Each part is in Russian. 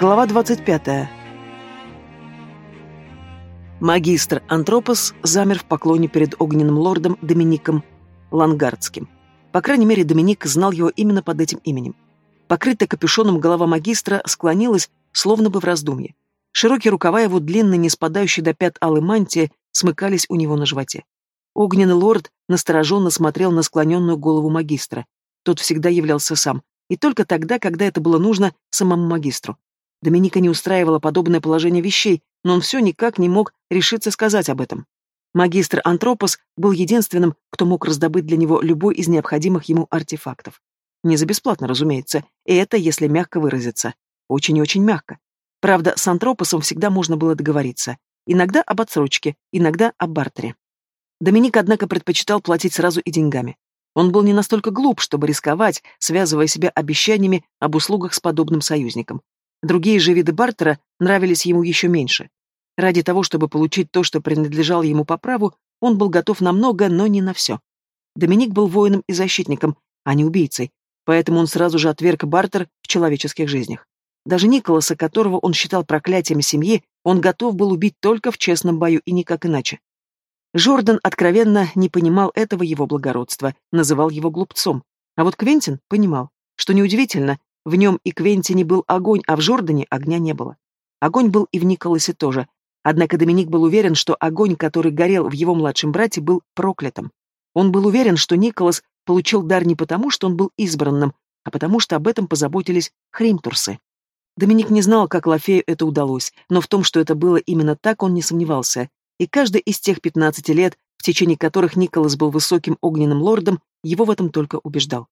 Глава 25. Магистр Антропос замер в поклоне перед огненным лордом Домиником Лангардским. По крайней мере, Доминик знал его именно под этим именем. Покрытая капюшоном голова магистра склонилась, словно бы в раздумье. Широкие рукава его длинной, не спадающей до пят алой мантии, смыкались у него на животе. Огненный лорд настороженно смотрел на склоненную голову магистра. Тот всегда являлся сам, и только тогда, когда это было нужно самому магистру. Доминика не устраивало подобное положение вещей, но он все никак не мог решиться сказать об этом. Магистр Антропос был единственным, кто мог раздобыть для него любой из необходимых ему артефактов. Не за бесплатно, разумеется, и это, если мягко выразиться. Очень и очень мягко. Правда, с Антропосом всегда можно было договориться. Иногда об отсрочке, иногда об бартере. Доминик, однако, предпочитал платить сразу и деньгами. Он был не настолько глуп, чтобы рисковать, связывая себя обещаниями об услугах с подобным союзником. Другие же виды бартера нравились ему еще меньше. Ради того, чтобы получить то, что принадлежало ему по праву, он был готов на много, но не на все. Доминик был воином и защитником, а не убийцей, поэтому он сразу же отверг бартер в человеческих жизнях. Даже Николаса, которого он считал проклятием семьи, он готов был убить только в честном бою и никак иначе. Жордан откровенно не понимал этого его благородства, называл его глупцом. А вот Квентин понимал, что неудивительно, в нем и Квентине был огонь, а в Жордане огня не было. Огонь был и в Николасе тоже. Однако Доминик был уверен, что огонь, который горел в его младшем брате, был проклятым. Он был уверен, что Николас получил дар не потому, что он был избранным, а потому что об этом позаботились хримтурсы. Доминик не знал, как Лафею это удалось, но в том, что это было именно так, он не сомневался. И каждый из тех пятнадцати лет, в течение которых Николас был высоким огненным лордом, его в этом только убеждал.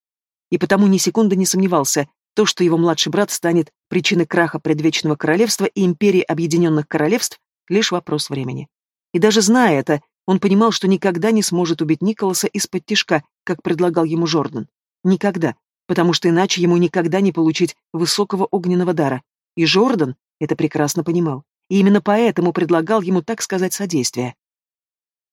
И потому ни секунды не сомневался, то, что его младший брат станет причиной краха предвечного королевства и империи объединенных королевств, лишь вопрос времени. И даже зная это, он понимал, что никогда не сможет убить Николаса из-под тишка, как предлагал ему Жордан. Никогда, потому что иначе ему никогда не получить высокого огненного дара. И Жордан это прекрасно понимал. И именно поэтому предлагал ему, так сказать, содействие.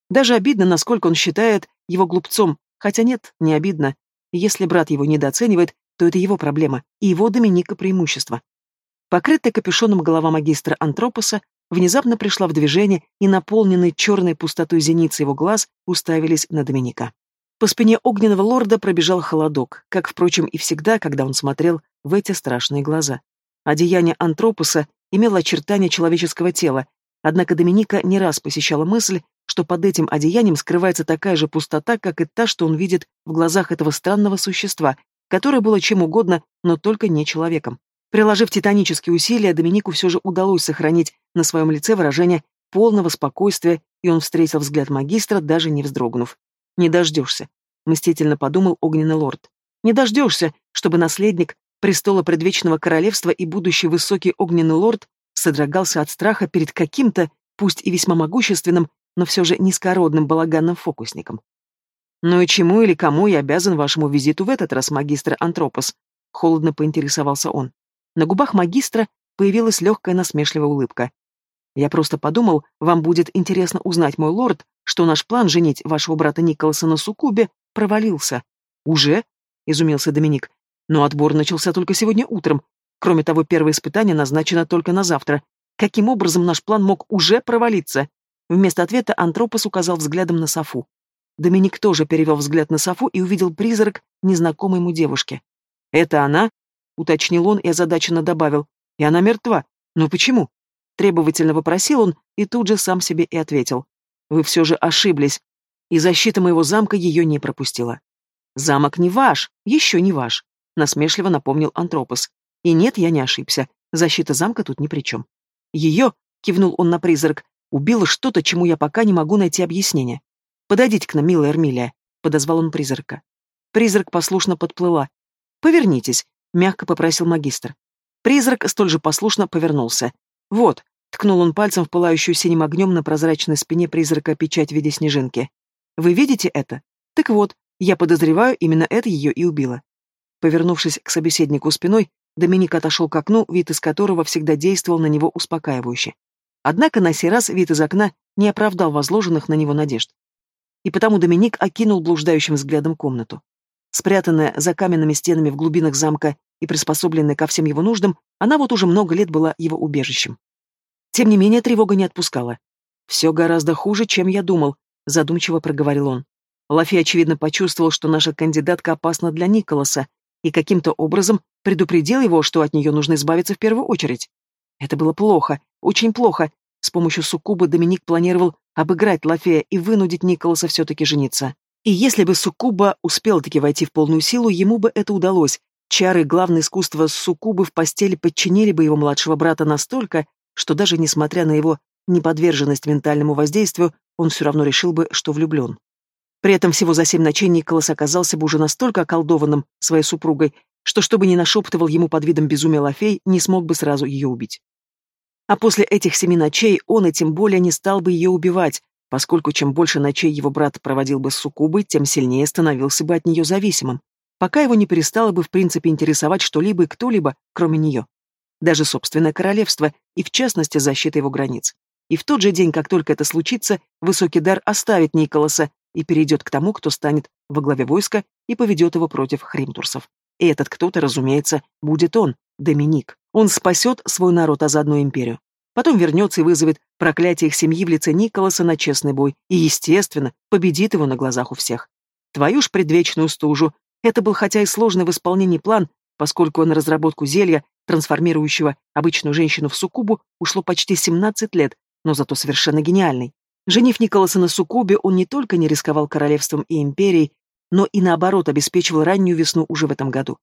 Даже обидно, насколько он считает его глупцом, хотя нет, не обидно. Если брат его недооценивает, то это его проблема, и его Доминика преимущество. Покрытая капюшоном голова магистра Антропоса внезапно пришла в движение, и наполненные черной пустотой зеницы его глаз уставились на Доминика. По спине огненного лорда пробежал холодок, как, впрочем, и всегда, когда он смотрел в эти страшные глаза. Одеяние Антропоса имело очертания человеческого тела, однако Доминика не раз посещала мысль, что под этим одеянием скрывается такая же пустота, как и та, что он видит в глазах этого странного существа, которое было чем угодно, но только не человеком. Приложив титанические усилия, Доминику все же удалось сохранить на своем лице выражение полного спокойствия, и он встретил взгляд магистра, даже не вздрогнув. «Не дождешься», — мстительно подумал огненный лорд. «Не дождешься, чтобы наследник престола предвечного королевства и будущий высокий огненный лорд содрогался от страха перед каким-то, пусть и весьма могущественным, но все же низкородным балаганным фокусником. «Ну и чему или кому я обязан вашему визиту в этот раз, магистр Антропос?» — холодно поинтересовался он. На губах магистра появилась легкая насмешливая улыбка. «Я просто подумал, вам будет интересно узнать, мой лорд, что наш план женить вашего брата Николаса на Сукубе провалился». «Уже?» — изумился Доминик. «Но отбор начался только сегодня утром. Кроме того, первое испытание назначено только на завтра. Каким образом наш план мог уже провалиться?» Вместо ответа Антропос указал взглядом на Софу. Доминик тоже перевел взгляд на Софу и увидел призрак незнакомой ему девушки. «Это она?» — уточнил он и озадаченно добавил. «И она мертва. Но почему?» Требовательно вопросил он и тут же сам себе и ответил. «Вы все же ошиблись, и защита моего замка ее не пропустила». «Замок не ваш, еще не ваш», — насмешливо напомнил Антропос. «И нет, я не ошибся. Защита замка тут ни при чем. Ее, — кивнул он на призрак, — убило что-то, чему я пока не могу найти объяснение. «Подойдите к нам, милая Эрмилия», — подозвал он призрака. Призрак послушно подплыла. «Повернитесь», — мягко попросил магистр. Призрак столь же послушно повернулся. «Вот», — ткнул он пальцем в пылающую синим огнем на прозрачной спине призрака печать в виде снежинки. «Вы видите это? Так вот, я подозреваю, именно это ее и убило». Повернувшись к собеседнику спиной, Доминик отошел к окну, вид из которого всегда действовал на него успокаивающе. Однако на сей раз вид из окна не оправдал возложенных на него надежд и потому Доминик окинул блуждающим взглядом комнату. Спрятанная за каменными стенами в глубинах замка и приспособленная ко всем его нуждам, она вот уже много лет была его убежищем. Тем не менее, тревога не отпускала. «Все гораздо хуже, чем я думал», — задумчиво проговорил он. Лафи, очевидно, почувствовал, что наша кандидатка опасна для Николаса, и каким-то образом предупредил его, что от нее нужно избавиться в первую очередь. Это было плохо, очень плохо. С помощью суккуба Доминик планировал обыграть Лафея и вынудить Николаса все-таки жениться. И если бы суккуба успел таки войти в полную силу, ему бы это удалось. Чары главное искусство суккубы в постели подчинили бы его младшего брата настолько, что даже несмотря на его неподверженность ментальному воздействию, он все равно решил бы, что влюблен. При этом всего за семь ночей Николас оказался бы уже настолько околдованным своей супругой, что, чтобы не нашептывал ему под видом безумия Лафей, не смог бы сразу ее убить. А после этих семи ночей он и тем более не стал бы ее убивать, поскольку чем больше ночей его брат проводил бы с суккубой, тем сильнее становился бы от нее зависимым, пока его не перестало бы в принципе интересовать что-либо и кто-либо, кроме нее. Даже собственное королевство, и в частности защита его границ. И в тот же день, как только это случится, высокий дар оставит Николаса и перейдет к тому, кто станет во главе войска и поведет его против хримтурсов. И этот кто-то, разумеется, будет он, Доминик. Он спасет свой народ, а заодно империю. Потом вернется и вызовет проклятие их семьи в лице Николаса на честный бой и, естественно, победит его на глазах у всех. Твою ж предвечную стужу. Это был хотя и сложный в исполнении план, поскольку на разработку зелья, трансформирующего обычную женщину в суккубу, ушло почти 17 лет, но зато совершенно гениальный. Женив Николаса на суккубе, он не только не рисковал королевством и империей, но и наоборот обеспечивал раннюю весну уже в этом году.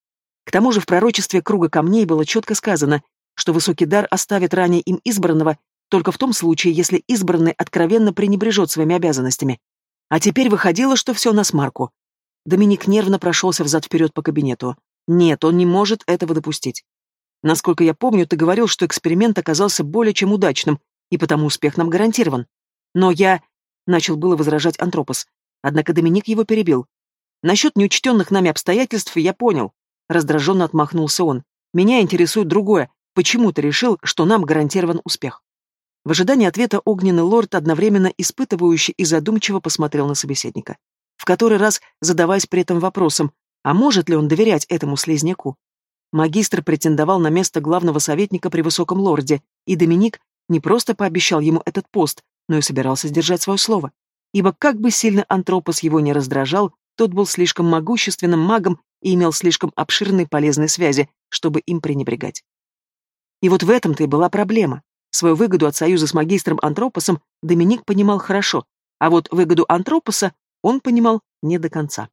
К тому же в пророчестве круга камней было четко сказано, что высокий дар оставит ранее им избранного только в том случае, если избранный откровенно пренебрежет своими обязанностями. А теперь выходило, что все на смарку. Доминик нервно прошелся взад-вперед по кабинету. Нет, он не может этого допустить. Насколько я помню, ты говорил, что эксперимент оказался более чем удачным, и потому успех нам гарантирован. Но я... Начал было возражать Антропос. Однако Доминик его перебил. Насчет неучтенных нами обстоятельств я понял. Раздраженно отмахнулся он. Меня интересует другое. Почему ты решил, что нам гарантирован успех? В ожидании ответа огненный лорд одновременно испытывающе и задумчиво посмотрел на собеседника, в который раз задаваясь при этом вопросом, а может ли он доверять этому слизняку? Магистр претендовал на место главного советника при высоком лорде, и Доминик не просто пообещал ему этот пост, но и собирался сдержать свое слово. Ибо как бы сильно Антропос его не раздражал, тот был слишком могущественным магом и имел слишком обширные полезные связи, чтобы им пренебрегать. И вот в этом-то и была проблема. Свою выгоду от союза с магистром Антропосом Доминик понимал хорошо, а вот выгоду Антропоса он понимал не до конца.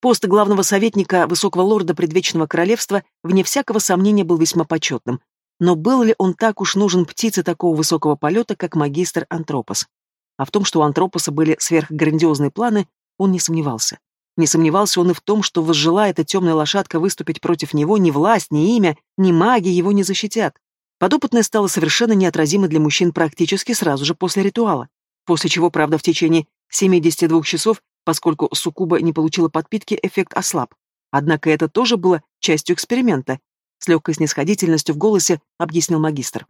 Пост главного советника Высокого Лорда Предвечного Королевства, вне всякого сомнения, был весьма почетным, но был ли он так уж нужен птице такого высокого полета, как магистр Антропос? А в том, что у Антропоса были сверхграндиозные планы, он не сомневался. Не сомневался он и в том, что, возжелая эта темная лошадка выступить против него, ни власть, ни имя, ни маги его не защитят. Подопытная стала совершенно неотразимой для мужчин практически сразу же после ритуала. После чего, правда, в течение 72 часов, поскольку суккуба не получила подпитки, эффект ослаб. Однако это тоже было частью эксперимента, с легкой снисходительностью в голосе объяснил магистр.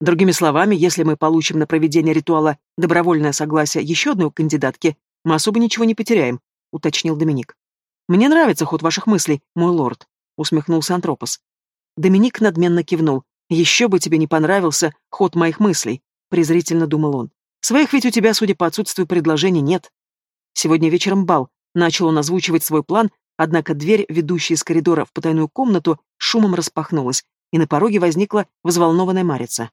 Другими словами, если мы получим на проведение ритуала добровольное согласие еще одной кандидатки, мы особо ничего не потеряем, уточнил Доминик. Мне нравится ход ваших мыслей, мой лорд, усмехнулся Антропос. Доминик надменно кивнул. Еще бы тебе не понравился ход моих мыслей, презрительно думал он. Своих ведь у тебя, судя по отсутствию предложений, нет. Сегодня вечером бал. Начал он озвучивать свой план, Однако дверь, ведущая из коридора в потайную комнату, шумом распахнулась, и на пороге возникла взволнованная Марица.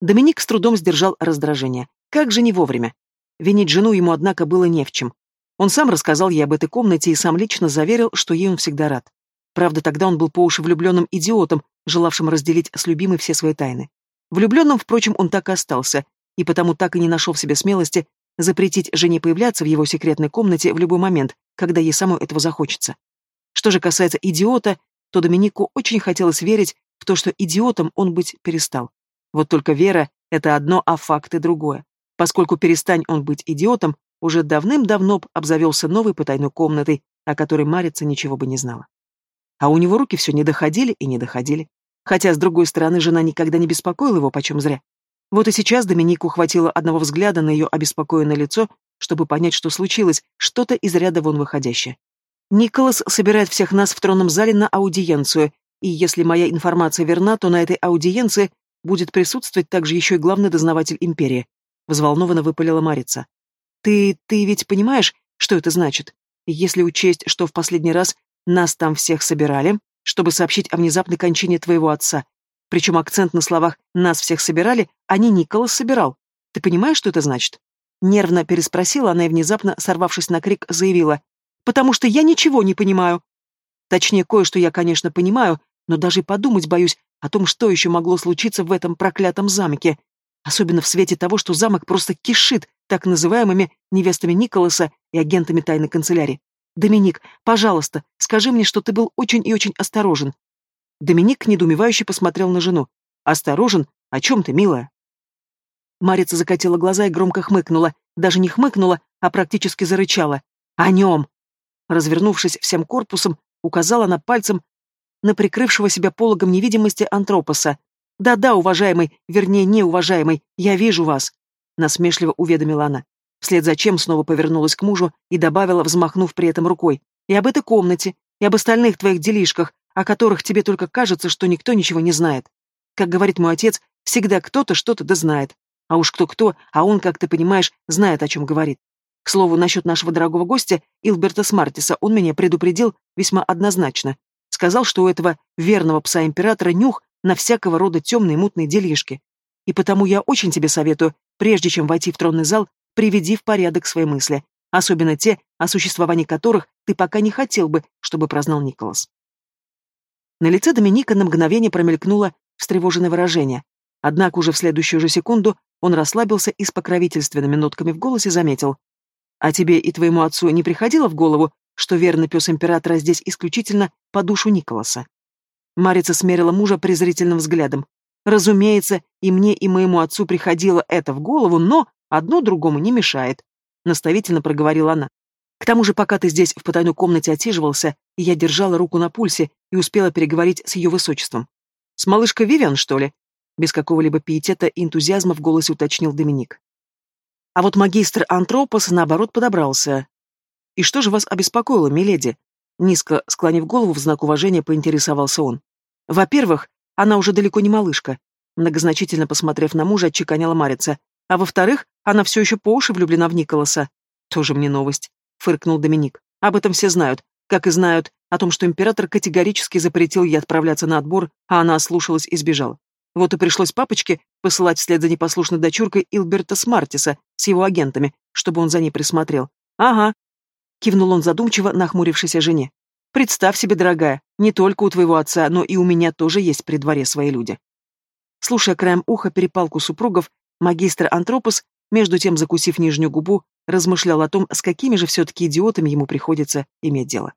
Доминик с трудом сдержал раздражение. Как же не вовремя. Винить жену ему, однако, было не в чем. Он сам рассказал ей об этой комнате и сам лично заверил, что ей он всегда рад. Правда, тогда он был по уши влюбленным идиотом, желавшим разделить с любимой все свои тайны. Влюбленным, впрочем, он так и остался, и потому так и не нашел в себе смелости запретить жене появляться в его секретной комнате в любой момент, когда ей самой этого захочется. Что же касается идиота, то Доминику очень хотелось верить в то, что идиотом он быть перестал. Вот только вера — это одно, а факты — другое. Поскольку перестань он быть идиотом, уже давным-давно обзавелся новой потайной комнатой, о которой Марица ничего бы не знала. А у него руки все не доходили и не доходили. Хотя, с другой стороны, жена никогда не беспокоила его почем зря. Вот и сейчас Доминику хватило одного взгляда на ее обеспокоенное лицо, чтобы понять, что случилось, что-то из ряда вон выходящее. Николас собирает всех нас в тронном зале на аудиенцию, и если моя информация верна, то на этой аудиенции будет присутствовать также еще и главный дознаватель империи. Взволнованно выпалила Марица. Ты... ты ведь понимаешь, что это значит? Если учесть, что в последний раз нас там всех собирали, чтобы сообщить о внезапной кончине твоего отца, причем акцент на словах «нас всех собирали», а не Николас собирал. Ты понимаешь, что это значит? Нервно переспросила она и внезапно, сорвавшись на крик, заявила. «Потому что я ничего не понимаю». Точнее, кое-что я, конечно, понимаю, но даже подумать боюсь о том, что еще могло случиться в этом проклятом замке. Особенно в свете того, что замок просто кишит так называемыми невестами Николаса и агентами тайной канцелярии. Доминик, пожалуйста, скажи мне, что ты был очень и очень осторожен. Доминик недоумевающе посмотрел на жену. «Осторожен? О чем ты, милая?» Марица закатила глаза и громко хмыкнула. Даже не хмыкнула, а практически зарычала. «О нем!» Развернувшись всем корпусом, указала она пальцем на прикрывшего себя пологом невидимости антропоса. «Да-да, уважаемый, вернее, неуважаемый, я вижу вас», — насмешливо уведомила она. Вслед за чем снова повернулась к мужу и добавила, взмахнув при этом рукой. «И об этой комнате, и об остальных твоих делишках, о которых тебе только кажется, что никто ничего не знает. Как говорит мой отец, всегда кто-то что-то да знает. А уж кто-кто, а он, как ты понимаешь, знает, о чем говорит. К слову, насчет нашего дорогого гостя, Илберта Смартиса, он меня предупредил весьма однозначно. Сказал, что у этого верного пса-императора нюх на всякого рода темные мутные делишки. И потому я очень тебе советую, прежде чем войти в тронный зал, приведи в порядок свои мысли, особенно те, о существовании которых ты пока не хотел бы, чтобы прознал Николас. На лице Доминика на мгновение промелькнуло встревоженное выражение. Однако уже в следующую же секунду он расслабился и с покровительственными нотками в голосе заметил. «А тебе и твоему отцу не приходило в голову, что верный пес императора здесь исключительно по душу Николаса?» Марица смерила мужа презрительным взглядом. «Разумеется, и мне, и моему отцу приходило это в голову, но одно другому не мешает», — наставительно проговорила она. К тому же, пока ты здесь в потайной комнате отсиживался, я держала руку на пульсе и успела переговорить с ее высочеством. С малышкой Вивиан, что ли? Без какого-либо пиетета и энтузиазма в голосе уточнил Доминик. А вот магистр Антропос, наоборот, подобрался. «И что же вас обеспокоило, миледи?» Низко склонив голову в знак уважения, поинтересовался он. «Во-первых, она уже далеко не малышка», многозначительно посмотрев на мужа, отчеканила Марица. «А во-вторых, она все еще по уши влюблена в Николаса. Тоже мне новость. — фыркнул Доминик. «Об этом все знают. Как и знают о том, что император категорически запретил ей отправляться на отбор, а она ослушалась и сбежала. Вот и пришлось папочке посылать вслед за непослушной дочуркой Илберта Смартиса с его агентами, чтобы он за ней присмотрел. «Ага», — кивнул он задумчиво, нахмурившейся жене. «Представь себе, дорогая, не только у твоего отца, но и у меня тоже есть при дворе свои люди». Слушая краем уха перепалку супругов, магистр Антропос, между тем закусив нижнюю губу, размышлял о том, с какими же все-таки идиотами ему приходится иметь дело.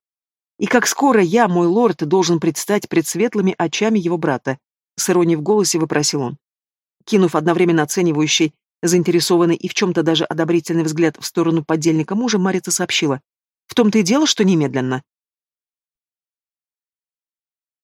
И как скоро я, мой лорд, должен предстать пред светлыми очами его брата, с иронией в голосе выпросил он. Кинув одновременно оценивающий, заинтересованный и в чем-то даже одобрительный взгляд в сторону подельника мужа, Марица сообщила. В том-то и дело, что немедленно.